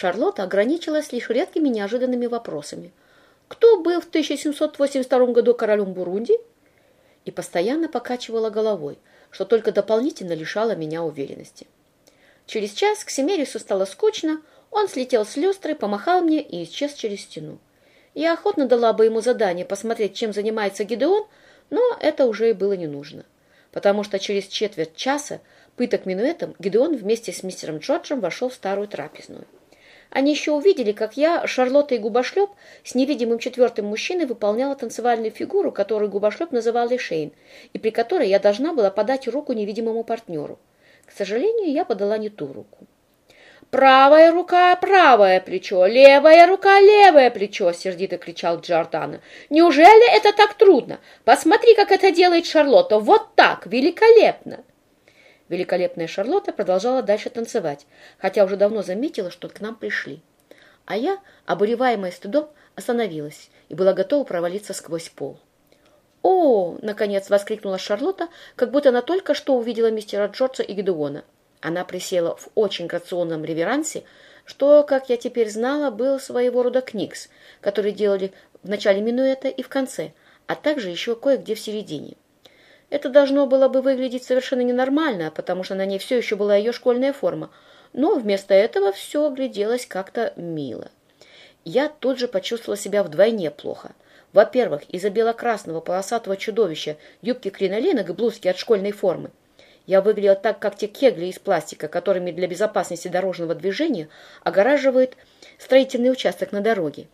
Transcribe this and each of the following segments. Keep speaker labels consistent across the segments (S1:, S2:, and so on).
S1: Шарлотта ограничилась лишь редкими неожиданными вопросами. «Кто был в 1782 году королем Бурунди?» И постоянно покачивала головой, что только дополнительно лишало меня уверенности. Через час к Семерису стало скучно, он слетел с люстры, помахал мне и исчез через стену. Я охотно дала бы ему задание посмотреть, чем занимается Гидеон, но это уже и было не нужно, потому что через четверть часа пыток минуэтом Гидеон вместе с мистером Джорджем вошел в старую трапезную. Они еще увидели, как я, Шарлотта и Губошлеп, с невидимым четвертым мужчиной выполняла танцевальную фигуру, которую Губошлеп называл Лишейн, и при которой я должна была подать руку невидимому партнеру. К сожалению, я подала не ту руку. «Правая рука, правое плечо, левая рука, левое плечо!» — сердито кричал Джордана. «Неужели это так трудно? Посмотри, как это делает Шарлотта! Вот так! Великолепно!» Великолепная Шарлотта продолжала дальше танцевать, хотя уже давно заметила, что к нам пришли. А я, обуреваемая стыдом, остановилась и была готова провалиться сквозь пол. «О!» — наконец воскликнула Шарлотта, как будто она только что увидела мистера Джорджа и Гедеона. Она присела в очень грационном реверансе, что, как я теперь знала, был своего рода книгс, который делали в начале минуэта и в конце, а также еще кое-где в середине. Это должно было бы выглядеть совершенно ненормально, потому что на ней все еще была ее школьная форма, но вместо этого все гляделось как-то мило. Я тут же почувствовала себя вдвойне плохо. Во-первых, из-за белокрасного полосатого чудовища юбки кринолинок и блузки от школьной формы. Я выглядела так, как те кегли из пластика, которыми для безопасности дорожного движения огораживают строительный участок на дороге.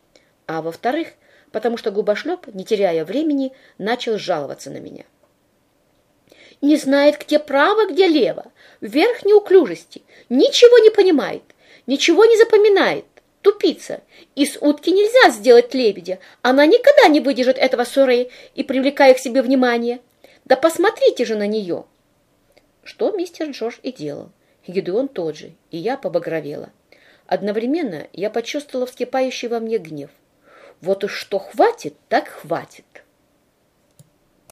S1: А во-вторых, потому что губошлеп, не теряя времени, начал жаловаться на меня не знает, где право, где лево, вверх неуклюжести, ничего не понимает, ничего не запоминает, тупица. Из утки нельзя сделать лебедя, она никогда не выдержит этого ссоры и привлекая к себе внимание. Да посмотрите же на нее!» Что мистер Джордж и делал. Гедеон тот же, и я побагровела. Одновременно я почувствовала вскипающий во мне гнев. Вот уж что хватит, так хватит.